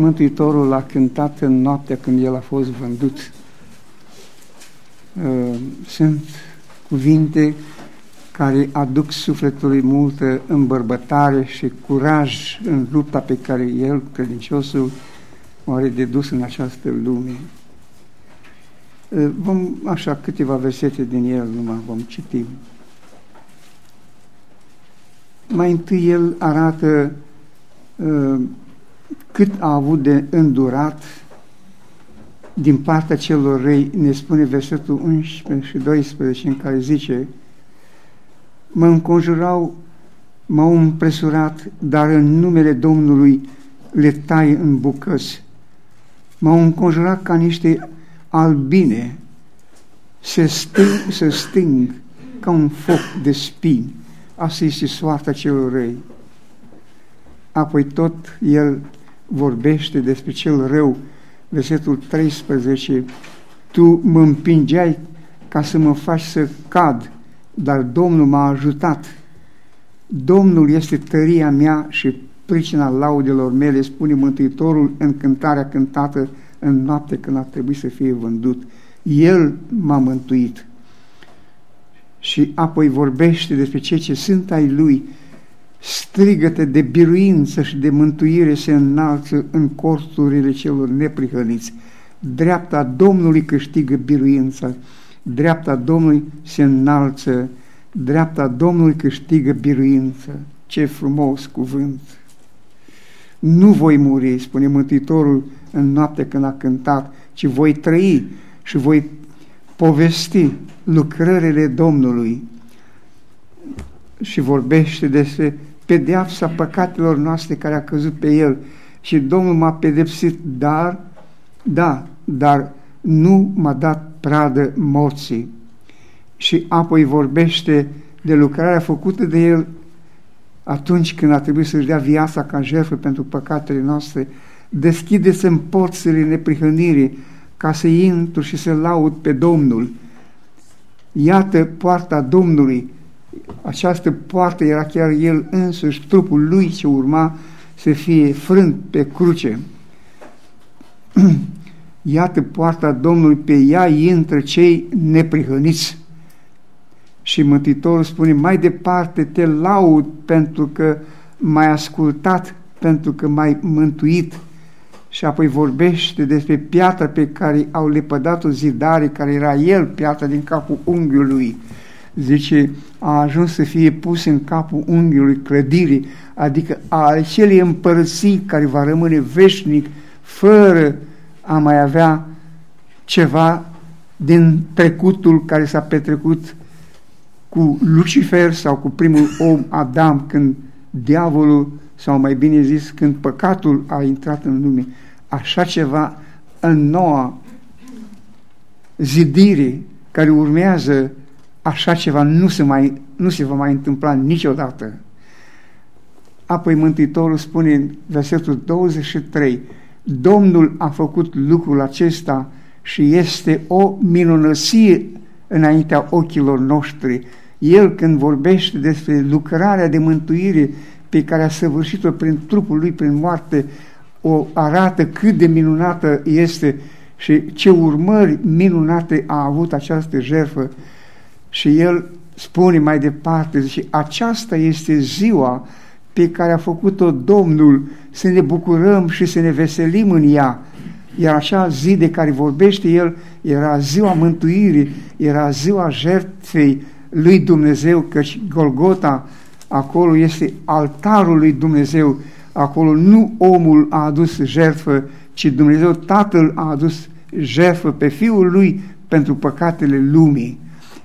Mântuitorul a cântat în noaptea când el a fost vândut. Uh, sunt cuvinte care aduc sufletului multă îmbărbătare și curaj în lupta pe care el, credinciosul, o are de dus în această lume. Uh, vom, așa, câteva versete din el numai vom citi. Mai întâi el arată uh, cât a avut de îndurat din partea celor răi, ne spune versetul 11 și 12 în care zice Mă înconjurau, m-au împresurat, dar în numele Domnului le tai în bucăți. M-au înconjurat ca niște albine, se sting, se sting ca un foc de spini. Asta este soarta celor răi. Apoi tot el vorbește despre cel rău, versetul 13, Tu mă împingeai ca să mă faci să cad, dar Domnul m-a ajutat. Domnul este tăria mea și pricina laudelor mele, spune Mântuitorul în cântarea cântată în noapte când a trebuit să fie vândut. El m-a mântuit. Și apoi vorbește despre cei ce sunt ai Lui, strigăte de biruință și de mântuire se înalță în corturile celor neprihăniți. Dreapta Domnului câștigă biruința, dreapta Domnului se înalță, dreapta Domnului câștigă biruință. Ce frumos cuvânt! Nu voi muri, spune Mântuitorul în noapte când a cântat, ci voi trăi și voi povesti lucrările Domnului. Și vorbește despre pedeapsa păcatelor noastre care a căzut pe el și Domnul m-a pedepsit, dar, da, dar nu m-a dat pradă morții. Și apoi vorbește de lucrarea făcută de el atunci când a trebuit să-și dea viața ca jertfă pentru păcatele noastre, deschide-se în porțile neprihănirii ca să intru și să laud pe Domnul. Iată poarta Domnului, această poartă era chiar el însuși, trupul lui ce urma să fie frânt pe cruce. Iată poarta Domnului, pe ea intră cei neprihăniți. Și Mântuitorul spune, mai departe te laud pentru că m-ai ascultat, pentru că m-ai mântuit. Și apoi vorbește despre piatra pe care au lepădat-o zidare, care era el, piatra din capul unghiului zice, a ajuns să fie pus în capul unghiului clădirii, adică a acelei împărății care va rămâne veșnic, fără a mai avea ceva din trecutul care s-a petrecut cu Lucifer sau cu primul om Adam, când diavolul, sau mai bine zis, când păcatul a intrat în lume. Așa ceva în noua zidire care urmează așa ceva nu se, mai, nu se va mai întâmpla niciodată. Apoi Mântuitorul spune în versetul 23, Domnul a făcut lucrul acesta și este o minunăție înaintea ochilor noștri. El când vorbește despre lucrarea de mântuire pe care a săvârșit-o prin trupul lui, prin moarte, o arată cât de minunată este și ce urmări minunate a avut această jertfă și el spune mai departe, zice, aceasta este ziua pe care a făcut-o Domnul, să ne bucurăm și să ne veselim în ea. Iar acea zi de care vorbește el era ziua mântuirii, era ziua jertfei lui Dumnezeu, căci Golgota acolo este altarul lui Dumnezeu, acolo nu omul a adus jertfă, ci Dumnezeu Tatăl a adus jertfă pe Fiul lui pentru păcatele lumii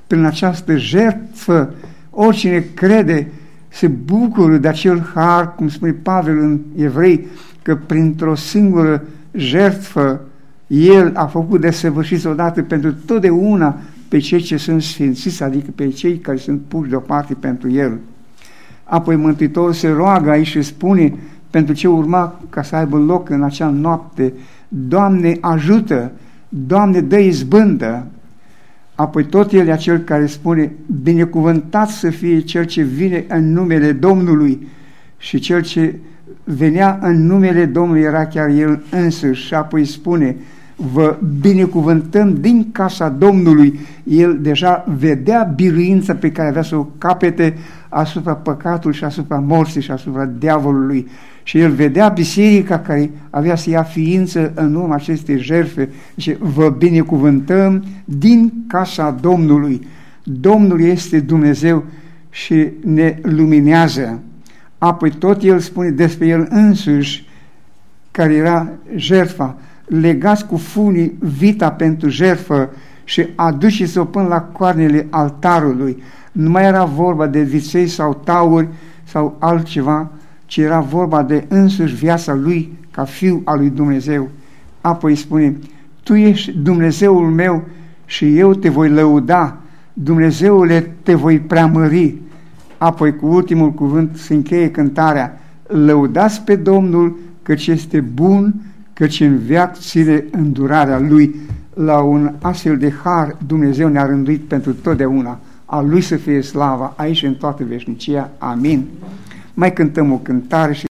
prin această jertfă, oricine crede se bucură de acel har, cum spune Pavel în Evrei, că printr-o singură jertfă el a făcut de săvârșit odată pentru totdeauna pe cei ce sunt sfințiți, adică pe cei care sunt puși deoparte pentru el. Apoi Mântuitorul se roagă aici și spune pentru ce urma ca să aibă loc în acea noapte, Doamne ajută, Doamne dă izbândă, Apoi tot el e acel care spune, binecuvântat să fie cel ce vine în numele Domnului și cel ce venea în numele Domnului, era chiar El însuși și apoi spune, vă binecuvântăm din casa Domnului. El deja vedea biruința pe care avea să o capete asupra păcatului și asupra morții și asupra diavolului. Și el vedea biserica care avea să ia ființă în urma acestei jertfe și vă binecuvântăm din casa Domnului. Domnul este Dumnezeu și ne luminează. Apoi tot el spune despre el însuși, care era jertfa, legați cu funii vita pentru jertfă și aduceți-o până la coarnele altarului. Nu mai era vorba de viței sau tauri sau altceva, ci era vorba de însuși viața lui ca fiu al lui Dumnezeu. Apoi spune, Tu ești Dumnezeul meu și eu te voi lăuda, Dumnezeule, te voi preamări. Apoi cu ultimul cuvânt se încheie cântarea, Lăudați pe Domnul căci este bun, căci în viac ține îndurarea Lui. La un astfel de har Dumnezeu ne-a rânduit pentru totdeauna. A Lui să fie slava aici în toată veșnicia. Amin. Mai cântăm o cântare și